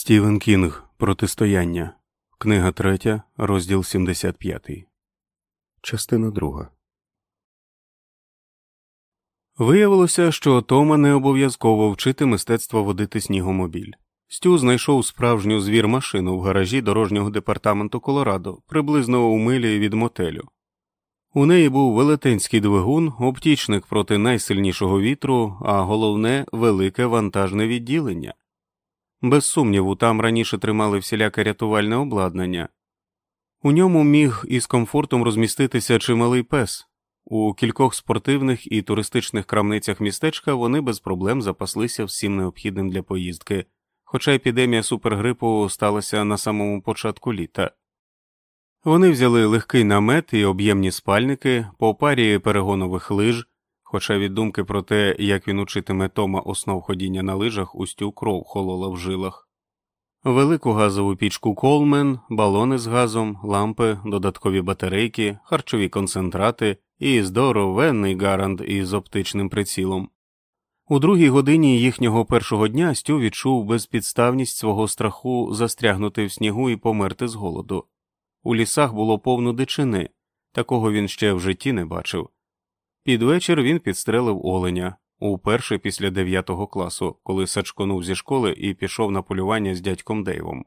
Стівен Кінг Протистояння. Книга 3, розділ 75. Частина 2. Виявилося, що Тома не обов'язково вчити мистецтво водити снігомобіль. Стю знайшов справжню звір машину в гаражі дорожнього департаменту Колорадо, приблизно у милі від мотелю. У неї був велетенський двигун, оптічник проти найсильнішого вітру, а головне велике вантажне відділення. Без сумніву, там раніше тримали всіляке рятувальне обладнання. У ньому міг із комфортом розміститися чималий пес. У кількох спортивних і туристичних крамницях містечка вони без проблем запаслися всім необхідним для поїздки, хоча епідемія супергрипу сталася на самому початку літа. Вони взяли легкий намет і об'ємні спальники по парі перегонових лиж, хоча від думки про те, як він учитиме Тома основ ходіння на лижах, устю кров холола в жилах, велику газову пічку Колмен, балони з газом, лампи, додаткові батарейки, харчові концентрати і здоровенний гарант із оптичним прицілом. У другій годині їхнього першого дня Стю відчув безпідставність свого страху застрягнути в снігу і померти з голоду. У лісах було повно дичини, такого він ще в житті не бачив. Під вечір він підстрелив оленя уперше після дев'ятого класу, коли сачконув зі школи і пішов на полювання з дядьком Дейвом.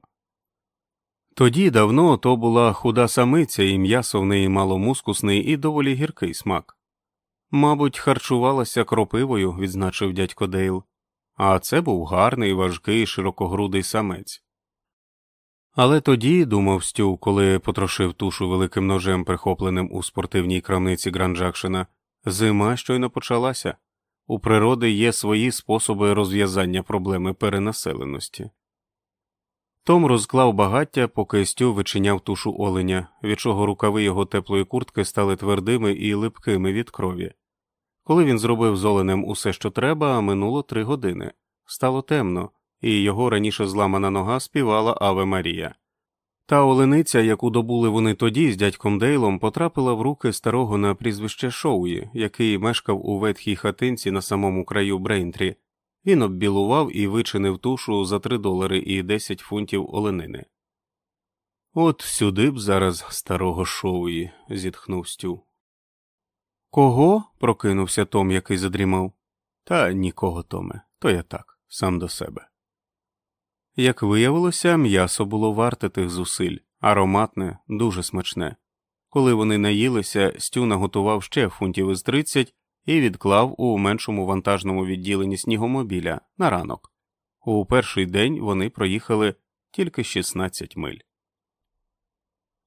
Тоді давно то була худа самиця, і м'ясо в неї мало мускусний і доволі гіркий смак. Мабуть, харчувалася кропивою, відзначив дядько Дейл, а це був гарний, важкий, широкогрудий самець. Але тоді, думав Стю, коли потрошив тушу великим ножем, прихопленим у спортивній крамниці Гранд-Джанкшена, Зима щойно почалася. У природи є свої способи розв'язання проблеми перенаселеності. Том розклав багаття, поки Стю вичиняв тушу оленя, від чого рукави його теплої куртки стали твердими і липкими від крові. Коли він зробив з оленем усе, що треба, минуло три години. Стало темно, і його раніше зламана нога співала Аве Марія. Та олениця, яку добули вони тоді з дядьком Дейлом, потрапила в руки старого на прізвище Шоуї, який мешкав у ветхій хатинці на самому краю Брейнтрі. Він оббілував і вичинив тушу за три долари і десять фунтів оленини. От сюди б зараз старого Шоуї, зітхнув Стю. Кого? прокинувся Том, який задрімав. Та нікого, Томе, то я так, сам до себе. Як виявилося, м'ясо було варте тих зусиль, ароматне, дуже смачне. Коли вони наїлися, Стю наготував ще фунтів із тридцять і відклав у меншому вантажному відділенні снігомобіля на ранок. У перший день вони проїхали тільки 16 миль.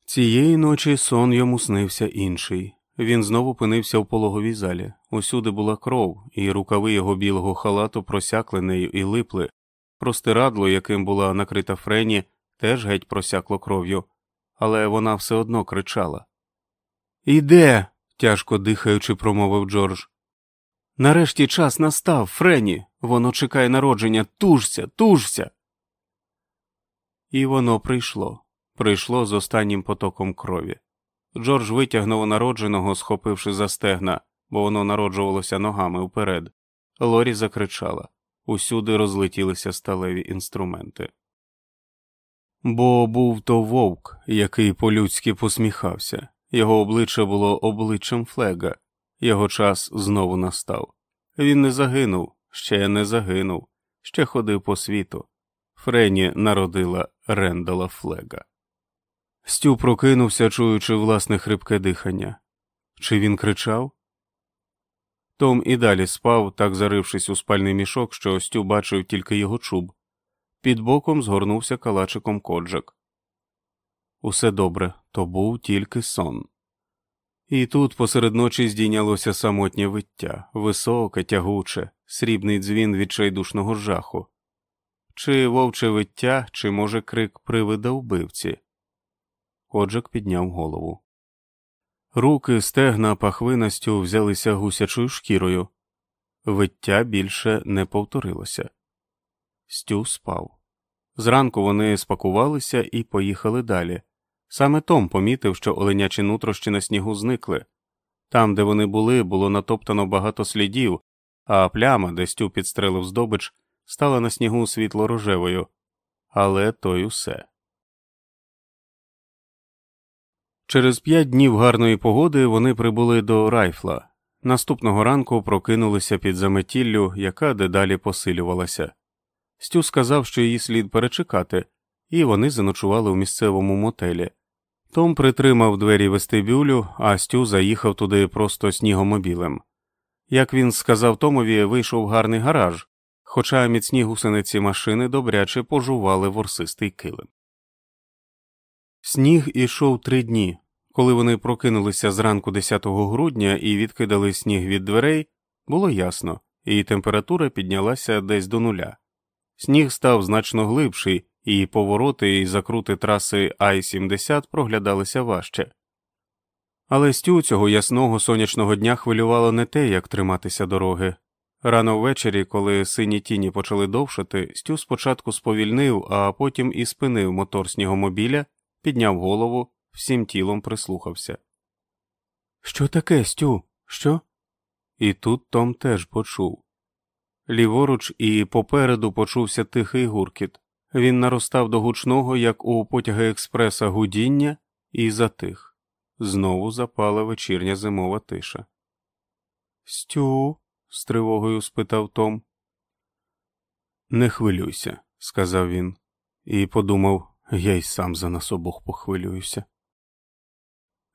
Цієї ночі сон йому снився інший. Він знову опинився в пологовій залі. Усюди була кров, і рукави його білого халату просякли нею і липли, Простирадло, яким була накрита Френі, теж геть просякло кров'ю, але вона все одно кричала. Іде, тяжко дихаючи, промовив Джордж. Нарешті час настав, Френі. Воно чекає народження. Тужся, тужся. І воно прийшло. Прийшло з останнім потоком крові. Джордж витягнув народженого, схопивши за стегна, бо воно народжувалося ногами вперед. Лорі закричала усюди розлетілися сталеві інструменти. Бо був то вовк, який по-людськи посміхався, його обличчя було обличчям флега, його час знову настав. Він не загинув, ще не загинув, ще ходив по світу. Френі народила Рендала Флега. Стю прокинувся, чуючи власне хрипке дихання. Чи він кричав? Том і далі спав, так зарившись у спальний мішок, що Стю бачив тільки його чуб. Під боком згорнувся калачиком коджак. Усе добре, то був тільки сон. І тут посеред ночі здійнялося самотнє виття, високе, тягуче, срібний дзвін відчайдушного жаху. Чи вовче виття, чи, може, крик привида вбивці. Коджак підняв голову. Руки, стегна, пахвинастю взялися гусячою шкірою. Виття більше не повторилося. Стю спав. Зранку вони спакувалися і поїхали далі. Саме Том помітив, що оленячі нутрощі на снігу зникли. Там, де вони були, було натоптано багато слідів, а пляма, де Стю підстрелив здобич, стала на снігу світло рожевою. але то й усе. Через п'ять днів гарної погоди вони прибули до райфла. Наступного ранку прокинулися під заметіллю, яка дедалі посилювалася. Стю сказав, що її слід перечекати, і вони заночували у місцевому мотелі. Том притримав двері вестибюлю, а Стю заїхав туди просто снігомобілем. Як він сказав Томові, вийшов гарний гараж, хоча міцні гусениці машини добряче пожували ворсистий килим. Сніг ішов три дні. Коли вони прокинулися зранку 10 грудня і відкидали сніг від дверей, було ясно, і температура піднялася десь до нуля. Сніг став значно глибший, і повороти і закрути траси Ай-70 проглядалися важче. Але Стю цього ясного сонячного дня хвилювало не те, як триматися дороги. Рано ввечері, коли сині тіні почали довшати, Стю спочатку сповільнив, а потім і спинив мотор снігомобіля, підняв голову, всім тілом прислухався. Що таке, Стю? Що? І тут Том теж почув. Ліворуч і попереду почувся тихий гуркіт. Він наростав до гучного, як у потяги експреса гудіння, і затих. Знову запала вечірня зимова тиша. Стю? з тривогою спитав Том. Не хвилюйся, сказав він, і подумав, я й сам за нас обох похвилююся.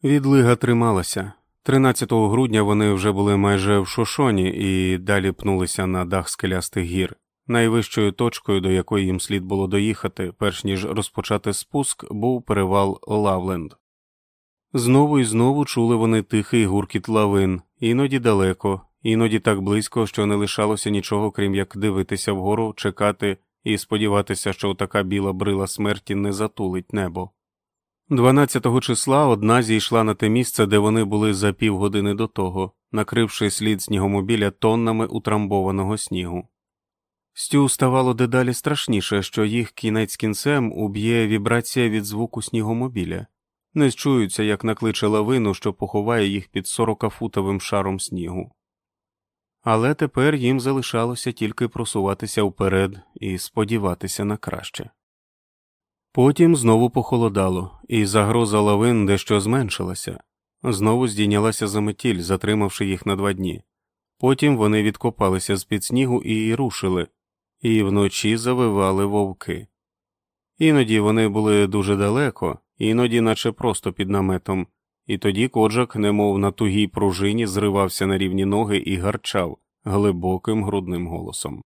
Відлига трималася. 13 грудня вони вже були майже в шошоні і далі пнулися на дах скелястих гір. Найвищою точкою, до якої їм слід було доїхати, перш ніж розпочати спуск, був перевал Лавленд. Знову і знову чули вони тихий гуркіт лавин, іноді далеко, іноді так близько, що не лишалося нічого, крім як дивитися вгору, чекати і сподіватися, що така біла брила смерті не затулить небо. 12 числа одна зійшла на те місце, де вони були за півгодини до того, накривши слід снігомобіля тоннами утрамбованого снігу. Стю ставало дедалі страшніше, що їх кінець кінцем уб'є вібрація від звуку снігомобіля, не зчуються, як накличе лавину, що поховає їх під сорокафутовим шаром снігу. Але тепер їм залишалося тільки просуватися вперед і сподіватися на краще. Потім знову похолодало, і загроза лавин дещо зменшилася, знову здійнялася заметіль, затримавши їх на два дні. Потім вони відкопалися з під снігу і рушили, і вночі завивали вовки. Іноді вони були дуже далеко, іноді, наче просто під наметом, і тоді коджак, немов на тугій пружині, зривався на рівні ноги і гарчав глибоким грудним голосом.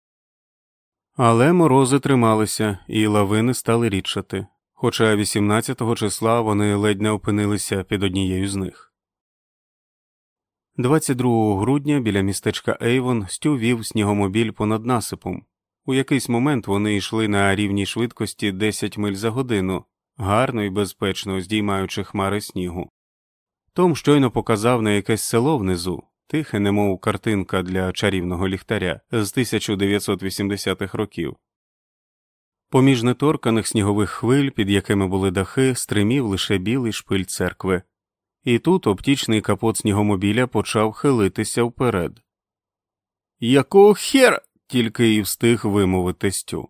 Але морози трималися, і лавини стали рідшати, хоча 18-го числа вони ледь не опинилися під однією з них. 22 грудня біля містечка Ейвон Стю вів снігомобіль понад насипом. У якийсь момент вони йшли на рівній швидкості 10 миль за годину, гарно і безпечно здіймаючи хмари снігу. Том щойно показав на якесь село внизу, тихе, немов картинка для чарівного ліхтаря з 1980-х років. Поміж неторканих снігових хвиль, під якими були дахи, стримів лише білий шпиль церкви, і тут оптічний капот снігомобіля почав хилитися вперед. Якого хера? тільки і встиг вимовити Стю.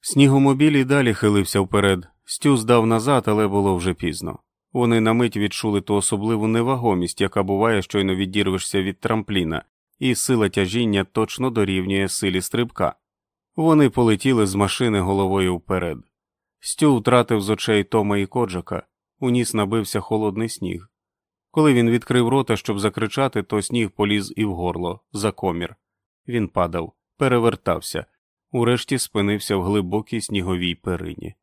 Снігомобіль і далі хилився вперед. Стю здав назад, але було вже пізно. Вони на мить відчули ту особливу невагомість, яка буває, щойно відірвешся від трампліна, і сила тяжіння точно дорівнює силі стрибка. Вони полетіли з машини головою вперед. Стю втратив з очей Тома і коджака, у ніс набився холодний сніг. Коли він відкрив рота, щоб закричати, то сніг поліз і в горло, за комір. Він падав, перевертався, урешті спинився в глибокій сніговій перині.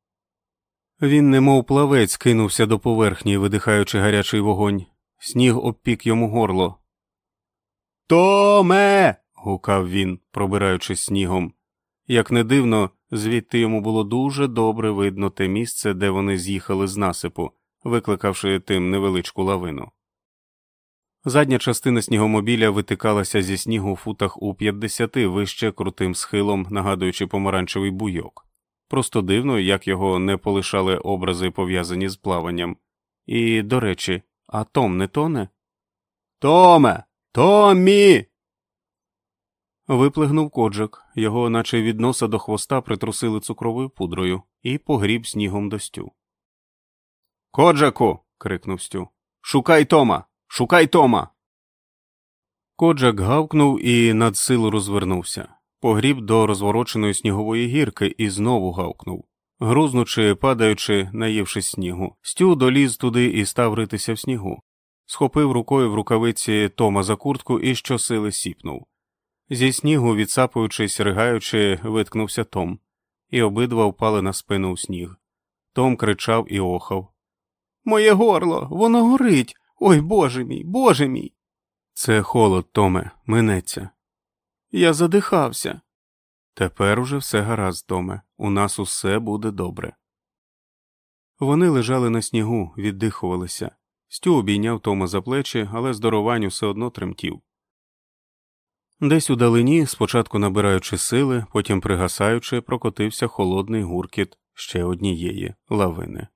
Він, немов плавець, кинувся до поверхні, видихаючи гарячий вогонь. Сніг обпік йому горло. Томе. гукав він, пробираючись снігом. Як не дивно, звідти йому було дуже добре видно те місце, де вони з'їхали з насипу, викликавши тим невеличку лавину. Задня частина снігомобіля витикалася зі снігу у футах у 50 вище крутим схилом, нагадуючи помаранчевий буйок. Просто дивно, як його не полишали образи, пов'язані з плаванням. І, до речі, а Том не тоне? Томе, Томі. Виплигнув коджак, його, наче від носа до хвоста, притрусили цукровою пудрою і погріб снігом до стю. Коджаку. крикнув Стю. Шукай Тома. Шукай Тома. Коджак гавкнув і надсилу розвернувся. Погріб до розвороченої снігової гірки і знову гавкнув. Грузнучи, падаючи, наївшись снігу, Стю доліз туди і став ритися в снігу. Схопив рукою в рукавиці Тома за куртку і щосили сіпнув. Зі снігу, відсапуючись, ригаючи, виткнувся Том, і обидва впали на спину у сніг. Том кричав і охав. Моє горло, воно горить. Ой боже мій, боже мій. Це холод, Томе, минеться. Я задихався. Тепер уже все гаразд, Томе, у нас усе буде добре. Вони лежали на снігу, віддихувалися. Стю обійняв Тома за плечі, але здоровань усе одно тремтів. Десь у далині, спочатку набираючи сили, потім пригасаючи, прокотився холодний гуркіт ще однієї лавини.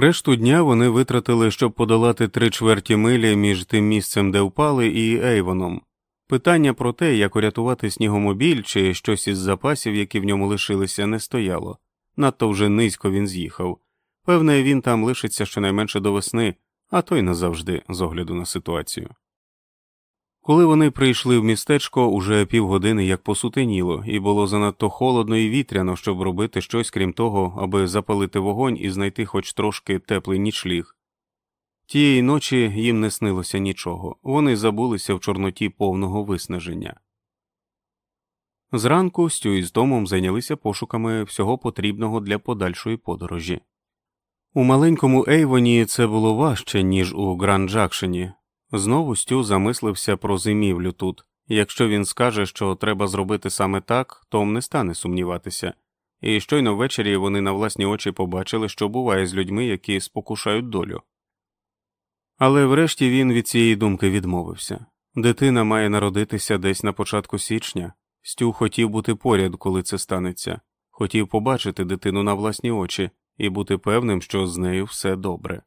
Решту дня вони витратили, щоб подолати три чверті милі між тим місцем, де впали, і Ейвоном. Питання про те, як урятувати снігомобіль чи щось із запасів, які в ньому лишилися, не стояло. Надто вже низько він з'їхав. Певне, він там лишиться щонайменше до весни, а то й назавжди, з огляду на ситуацію. Коли вони прийшли в містечко, уже півгодини як посутеніло, і було занадто холодно і вітряно, щоб робити щось крім того, аби запалити вогонь і знайти хоч трошки теплий нічліг. Тієї ночі їм не снилося нічого, вони забулися в чорноті повного виснаження. Зранку Стю із Томом зайнялися пошуками всього потрібного для подальшої подорожі. У маленькому Ейвоні це було важче, ніж у Гранд Джакшені, Знову Стю замислився про зимівлю тут. Якщо він скаже, що треба зробити саме так, Том не стане сумніватися, і щойно ввечері вони на власні очі побачили, що буває з людьми, які спокушають долю. Але врешті він від цієї думки відмовився дитина має народитися десь на початку січня. Стю хотів бути поряд, коли це станеться, хотів побачити дитину на власні очі і бути певним, що з нею все добре.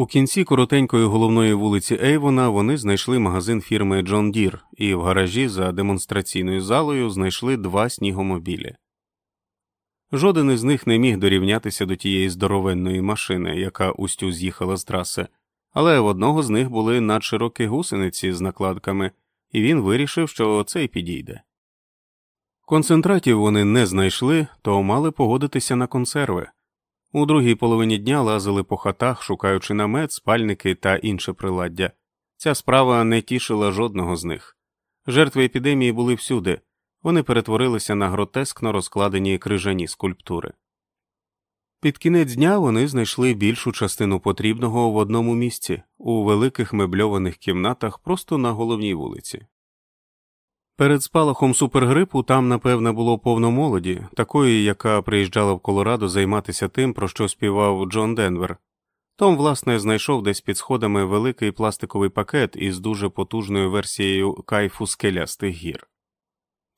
У кінці коротенької головної вулиці Ейвона вони знайшли магазин фірми John Deere і в гаражі за демонстраційною залою знайшли два снігомобілі. Жоден із них не міг дорівнятися до тієї здоровенної машини, яка устю з'їхала з траси, але в одного з них були надширокі гусениці з накладками, і він вирішив, що цей підійде. Концентратів вони не знайшли, то мали погодитися на консерви. У другій половині дня лазили по хатах, шукаючи намет, спальники та інше приладдя. Ця справа не тішила жодного з них. Жертви епідемії були всюди, вони перетворилися на гротескно розкладені крижані скульптури. Під кінець дня вони знайшли більшу частину потрібного в одному місці, у великих мебльованих кімнатах просто на головній вулиці. Перед спалахом супергрипу там, напевне, було повно молоді, такої, яка приїжджала в Колорадо займатися тим, про що співав Джон Денвер. Том, власне, знайшов десь під сходами великий пластиковий пакет із дуже потужною версією кайфу скелястих гір.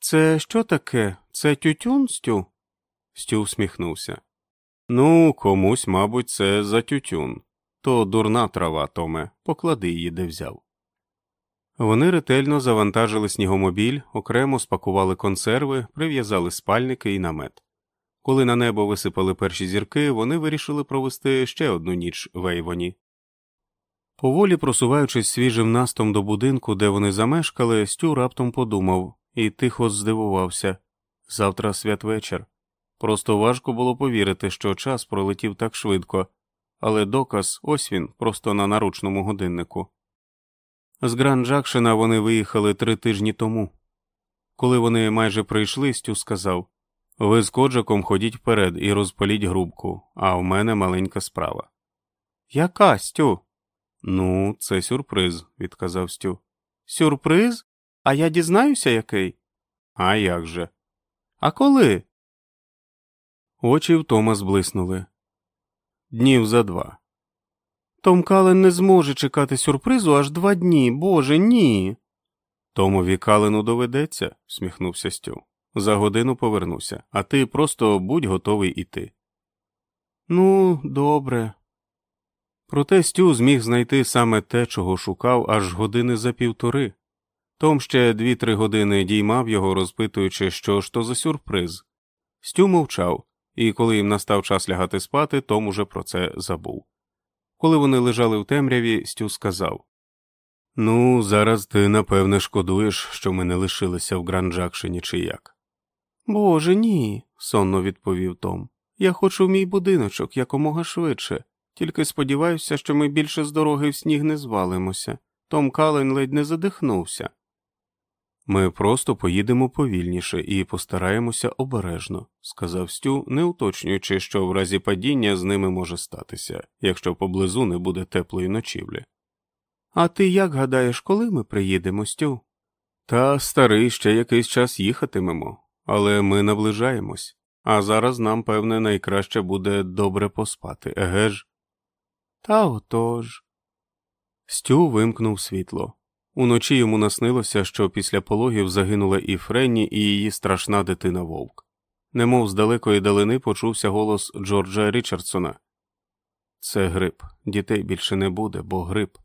Це що таке? Це тютюн, Стю? Стю всміхнувся. Ну, комусь, мабуть, це за тютюн. То дурна трава, Томе, поклади її, де взяв. Вони ретельно завантажили снігомобіль, окремо спакували консерви, прив'язали спальники і намет. Коли на небо висипали перші зірки, вони вирішили провести ще одну ніч в Ейвоні. Поволі просуваючись свіжим настом до будинку, де вони замешкали, Стю раптом подумав і тихо здивувався завтра святвечір. Просто важко було повірити, що час пролетів так швидко, але доказ ось він, просто на наручному годиннику. З Гранд Джакшена вони виїхали три тижні тому. Коли вони майже прийшли, Стю сказав Ви з коджаком ходіть вперед і розпаліть грубку, а в мене маленька справа. Яка, Стю? Ну, це сюрприз, відказав Стю. Сюрприз? А я дізнаюся, який? А як же? А коли? Очі в Тома зблиснули. Днів за два. Том Кален не зможе чекати сюрпризу аж два дні, боже ні. Томові Калену доведеться, сміхнувся Стю. За годину повернуся, а ти просто будь готовий іти. Ну, добре. Проте Стю зміг знайти саме те, чого шукав, аж години за півтори. Том ще дві-три години діймав його, розпитуючи, що ж то за сюрприз. Стю мовчав, і коли їм настав час лягати спати, Том уже про це забув. Коли вони лежали в темряві, Стю сказав Ну, зараз ти напевне шкодуєш, що ми не лишилися в Гранджакшині чи як. Боже, ні, сонно відповів Том. Я хочу в мій будиночок якомога швидше, тільки сподіваюся, що ми більше з дороги в сніг не звалимося. Том Кален ледь не задихнувся. Ми просто поїдемо повільніше і постараємося обережно, сказав Стю, не уточнюючи, що в разі падіння з ними може статися, якщо поблизу не буде теплої ночівлі. А ти як гадаєш, коли ми приїдемо, Стю? Та старий ще якийсь час їхатимемо, але ми наближаємось, а зараз нам, певне, найкраще буде добре поспати, еге ж? Та отож. Стю вимкнув світло. Уночі йому наснилося, що після пологів загинула і Френні, і її страшна дитина вовк. Немов з далекої далини почувся голос Джорджа Річардсона Це грип, дітей більше не буде, бо грип.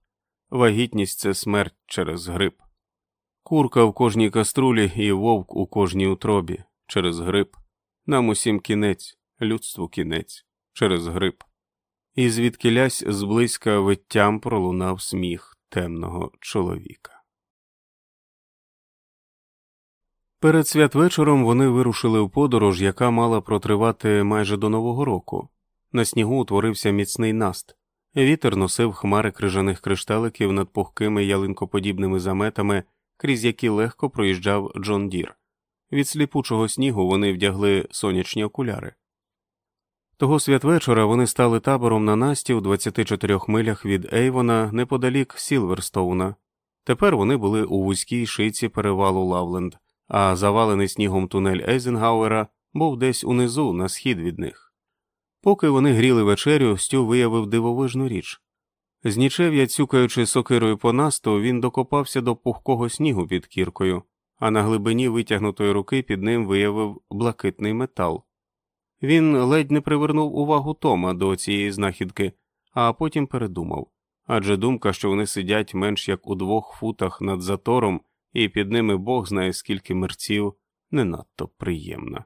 Вагітність це смерть через грип. Курка в кожній каструлі і вовк у кожній утробі через грип. Нам усім кінець, людству кінець через грип. І звідки лясь зблизька виттям пролунав сміх темного чоловіка. Перед святвечором вони вирушили в подорож, яка мала протривати майже до Нового року. На снігу утворився міцний наст. Вітер носив хмари крижаних кришталиків над пухкими ялинкоподібними заметами, крізь які легко проїжджав Джон Дір. Від сліпучого снігу вони вдягли сонячні окуляри. Того святвечора вони стали табором на Насті у 24 милях від Ейвона неподалік Сілверстоуна. Тепер вони були у вузькій шиці перевалу Лавленд, а завалений снігом тунель Ейзенгауера був десь унизу на схід від них. Поки вони гріли вечерю, Стю виявив дивовижну річ. З нічев'я, цюкаючи сокирою по насту, він докопався до пухкого снігу під кіркою, а на глибині витягнутої руки під ним виявив блакитний метал. Він ледь не привернув увагу Тома до цієї знахідки, а потім передумав адже думка, що вони сидять менш як у двох футах над затором, і під ними Бог знає скільки мерців, не надто приємна.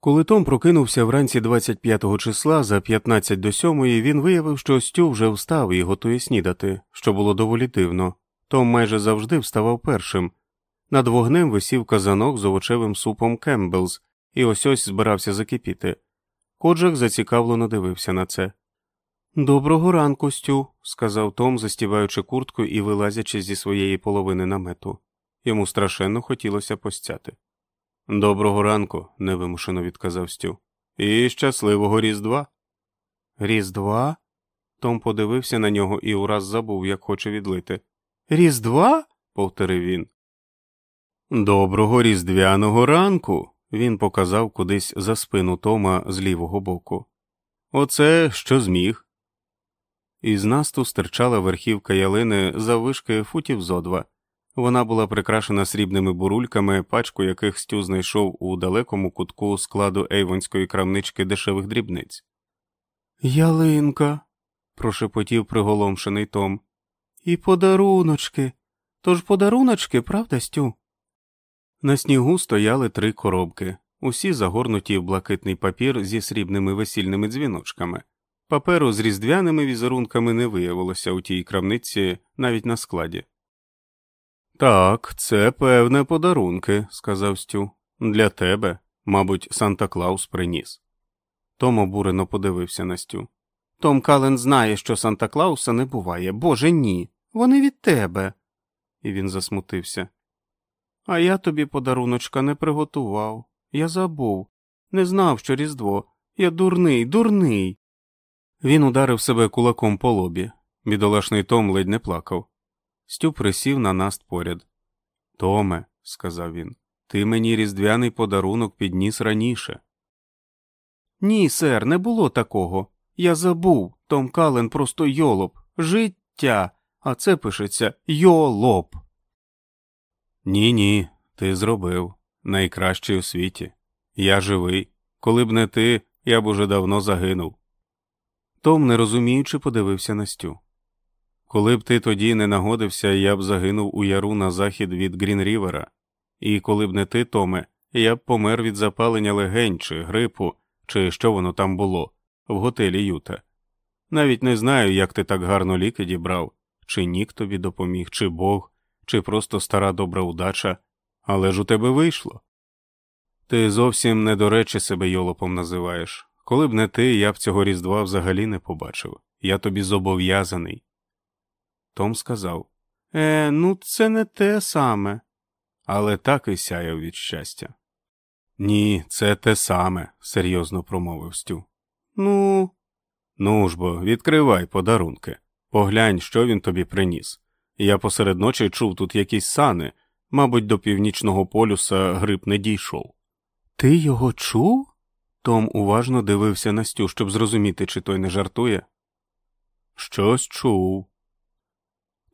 Коли Том прокинувся вранці 25-го числа за 15 до 7 він виявив, що Стю вже встав і готує снідати, що було доволі дивно. Том майже завжди вставав першим, над вогнем висів казанок з овочевим супом Кембелз, і ось ось збирався закипіти. Коджак зацікавлено дивився на це. Доброго ранку, Стю, сказав Том, застіваючи куртку і вилазячи зі своєї половини намету. Йому страшенно хотілося постяти. Доброго ранку, невимушено відказав Стю. І щасливого Різдва. Різдва? Том подивився на нього і ураз забув, як хоче відлити. Різдва? повторив він. Доброго різдвяного ранку. Він показав кудись за спину Тома з лівого боку. Оце що зміг. Із насту стирчала верхівка ялини заввишки футів зо два. Вона була прикрашена срібними бурульками, пачку яких Стю знайшов у далекому кутку складу ейвонської крамнички дешевих дрібниць. Ялинка. прошепотів приголомшений Том. І подаруночки. Тож подаруночки, правда, Стю? На снігу стояли три коробки, усі загорнуті в блакитний папір зі срібними весільними дзвіночками. Паперу з різдвяними візерунками не виявилося у тій крамниці навіть на складі. Так, це певне подарунки, сказав Стю. Для тебе, мабуть, Санта Клаус приніс. Том обурено подивився на Стю. Том Кален знає, що Санта Клауса не буває. Боже ні. Вони від тебе. І він засмутився. А я тобі подаруночка не приготував. Я забув, не знав, що Різдво. Я дурний, дурний. Він ударив себе кулаком по лобі. Бідолашний Том ледь не плакав. Стю присів на наст поряд. Томе, сказав він, ти мені різдвяний подарунок підніс раніше. Ні, сер, не було такого. Я забув. Том Кален просто йолоп. Життя. А це пишеться йолоп. Ні, ні, ти зробив найкращий у світі. Я живий. Коли б не ти, я б уже давно загинув. Том, не розуміючи, подивився на Стю. Коли б ти тоді не нагодився, я б загинув у яру на захід від Грінрівера, і коли б не ти, Томе, я б помер від запалення легень чи грипу, чи що воно там було, в готелі Юта. Навіть не знаю, як ти так гарно ліки дібрав, чи нік тобі допоміг, чи Бог, чи просто стара добра удача, але ж у тебе вийшло. Ти зовсім не до речі себе йолопом називаєш. Коли б не ти, я б цього різдва взагалі не побачив. Я тобі зобов'язаний. Том сказав Е, ну, це не те саме. Але так і сяяв від щастя. Ні, це те саме, серйозно промовив Стю. Ну. Ну ж бо, відкривай подарунки. Поглянь, що він тобі приніс. Я посеред ночі чув тут якісь сани, мабуть, до північного полюса гриб не дійшов. Ти його чув? Том уважно дивився на Стю, щоб зрозуміти, чи той не жартує. Щось чув.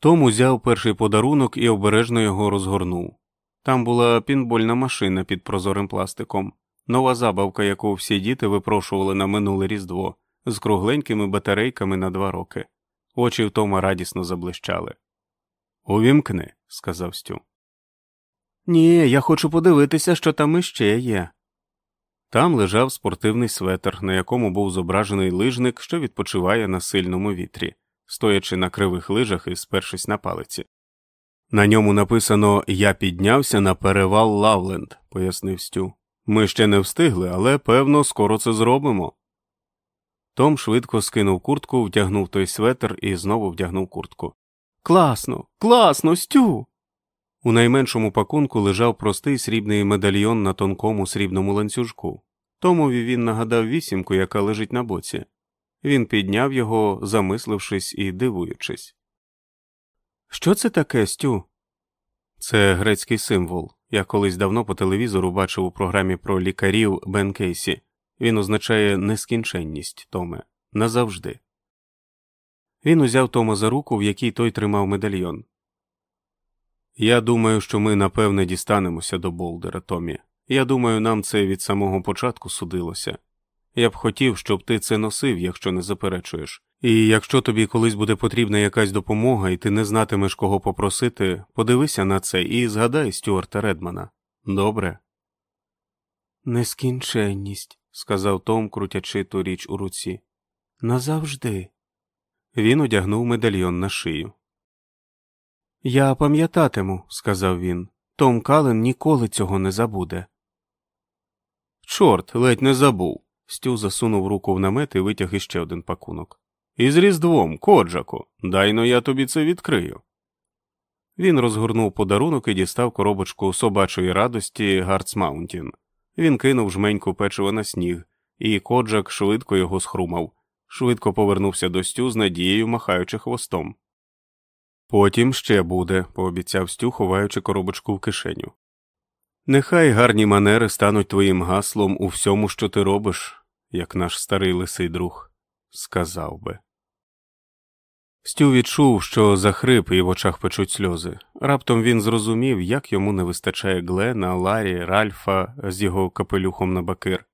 Том узяв перший подарунок і обережно його розгорнув. Там була пінбольна машина під прозорим пластиком, нова забавка, яку всі діти випрошували на минуле різдво, з кругленькими батарейками на два роки. Очі в Тома радісно заблищали. Увімкни, сказав Стю. Ні, я хочу подивитися, що там іще є. Там лежав спортивний светр, на якому був зображений лижник, що відпочиває на сильному вітрі, стоячи на кривих лижах і спершись на палиці. На ньому написано Я піднявся на перевал Лавленд, пояснив Стю. Ми ще не встигли, але певно, скоро це зробимо. Том швидко скинув куртку, вдягнув той светр і знову вдягнув куртку. Класно, класно, Стю. У найменшому пакунку лежав простий срібний медальйон на тонкому срібному ланцюжку. Томові він нагадав вісімку, яка лежить на боці. Він підняв його, замислившись і дивуючись. Що це таке, Стю? Це грецький символ. Я колись давно по телевізору бачив у програмі про лікарів Бен Кейсі. Він означає нескінченність, Томе, назавжди. Він узяв Тома за руку, в якій той тримав медальйон. Я думаю, що ми напевне дістанемося до Болдера, Томі. Я думаю, нам це від самого початку судилося. Я б хотів, щоб ти це носив, якщо не заперечуєш. І якщо тобі колись буде потрібна якась допомога, і ти не знатимеш, кого попросити, подивися на це і згадай Стюарта Редмана. Добре? Нескінченність, сказав Том, крутячи ту річ у руці. Назавжди. Він одягнув медальйон на шию. Я пам'ятатиму, сказав він. Том Кален ніколи цього не забуде. Чорт, ледь не забув. Стю засунув руку в намет і витяг іще один пакунок. Із Різдвом, Коджаку, дай-но я тобі це відкрию. Він розгорнув подарунок і дістав коробочку собачої радості Гартсмаунтін. Він кинув жменьку печива на сніг, і Коджак швидко його схрумав, швидко повернувся до Стю з надією, махаючи хвостом. Потім ще буде, пообіцяв Стю, ховаючи коробочку в кишеню. Нехай гарні манери стануть твоїм гаслом у всьому, що ти робиш, як наш старий лисий друг, сказав би. Стю відчув, що захрип і в очах печуть сльози. Раптом він зрозумів, як йому не вистачає Глена, Ларі, Ральфа з його капелюхом на бакир.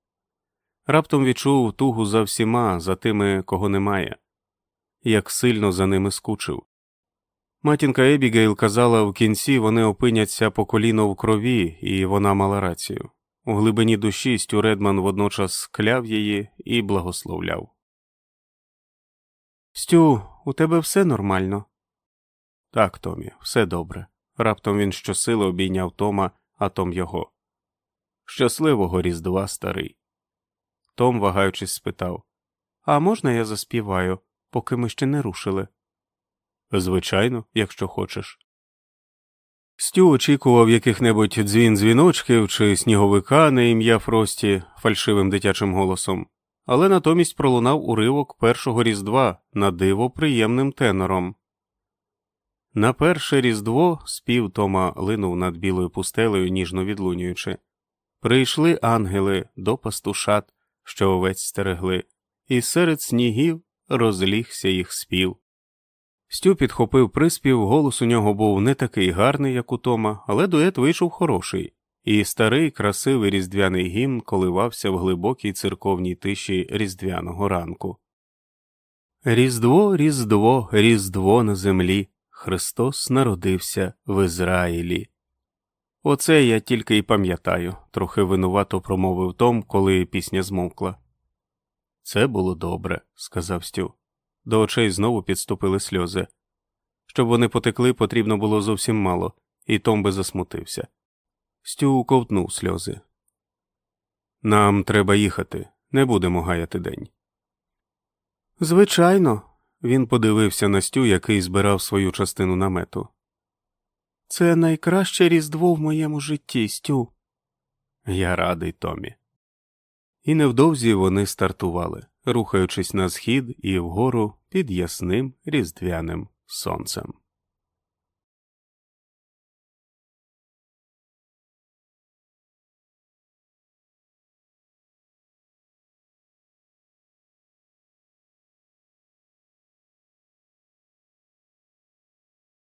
Раптом відчув тугу за всіма, за тими, кого немає, як сильно за ними скучив. Матінка Ебігейл казала в кінці вони опиняться по коліно в крові, і вона мала рацію. У глибині душі Стю Редман водночас кляв її і благословляв. Стю, у тебе все нормально? Так, Томі, все добре. Раптом він щосили обійняв Тома, а Том його. Щасливого Різдва, старий. Том, вагаючись, спитав А можна я заспіваю, поки ми ще не рушили? Звичайно, якщо хочеш. Стю очікував яких-небудь дзвін дзвіночків чи сніговика на ім'я Фрості фальшивим дитячим голосом, але натомість пролунав уривок першого різдва на диво приємним тенором. На перше різдво спів Тома линув над білою пустелею, ніжно відлунюючи. Прийшли ангели до пастушат, що овець стерегли, і серед снігів розлігся їх спів. Стю підхопив приспів, голос у нього був не такий гарний, як у Тома, але дует вийшов хороший, і старий красивий різдвяний гімн коливався в глибокій церковній тиші різдвяного ранку. Різдво, Різдво, Різдво на землі. Христос народився в Ізраїлі. Оце я тільки й пам'ятаю, трохи винувато промовив Том, коли пісня змовкла. Це було добре, сказав Стю. До очей знову підступили сльози. Щоб вони потекли, потрібно було зовсім мало, і Том би засмутився. Стю ковтнув сльози. Нам треба їхати, не будемо гаяти день. Звичайно, він подивився на Стю, який збирав свою частину намету. Це найкраще різдво в моєму житті, Стю. Я радий Томі. І невдовзі вони стартували, рухаючись на схід і вгору під ясним різдвяним сонцем.